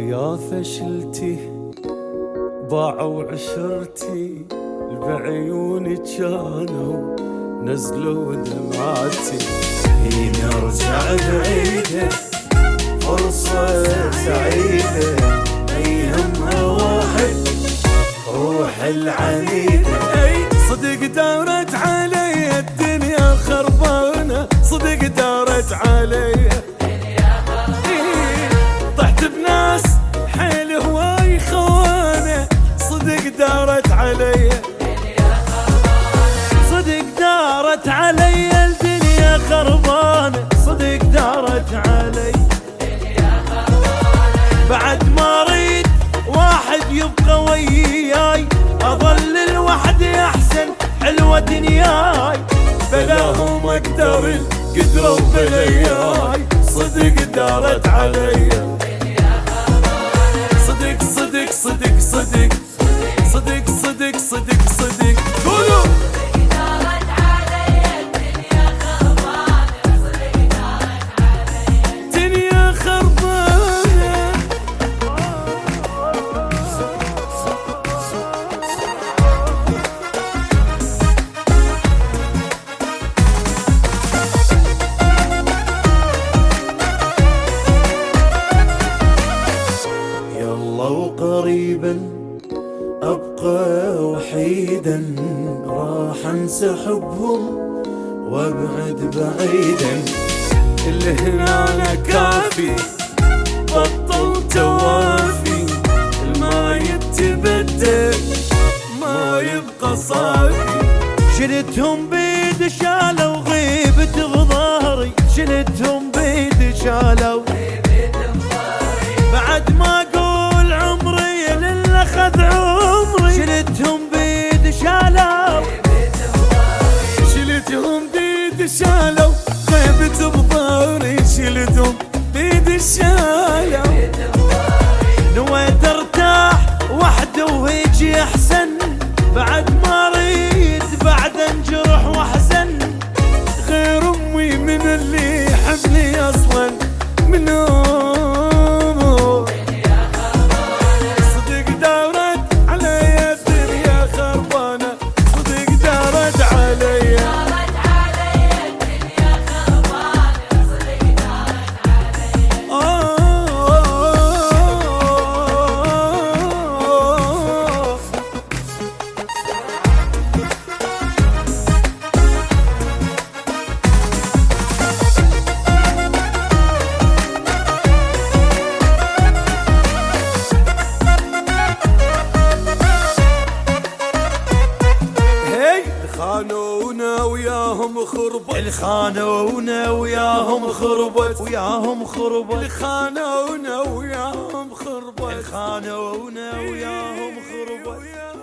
يا فشلتي باعوا عشرتي بعيوني كانوا نزلوا دمعتي. فيني أرجع بعيدة فرصة سعيدة ايامها واحد روح العنيدة. علي. صدق دارت علي الدنيا خربانة صدق دارت علي. بعد ما اريد واحد يبقى وياي أظل لوحدي أحسن حلوة دنياي. بلاهم أقدر القدرة وبلاياي صدق دارت علي. صدق صدق ابقى وحيدا راح انسى حبهم وابعد بعيدا. اللي هنا أنا كافي بطل توافي. ما يتبدل ما يبقى صافي. شلتهم بيد شالوا غيبت بظهري شلتهم بيد شالوا بعد ما شالوا. شلتهم بيد شالوا غيبت بظهري شلتهم بيد شالوا نويت ارتاح وحده وهيجي أحسن. خانونا وياهم خربت. الخانونا وياهم خربت. وياهم خربت. الخانونا وياهم خربت. الخانونا وياهم خربت.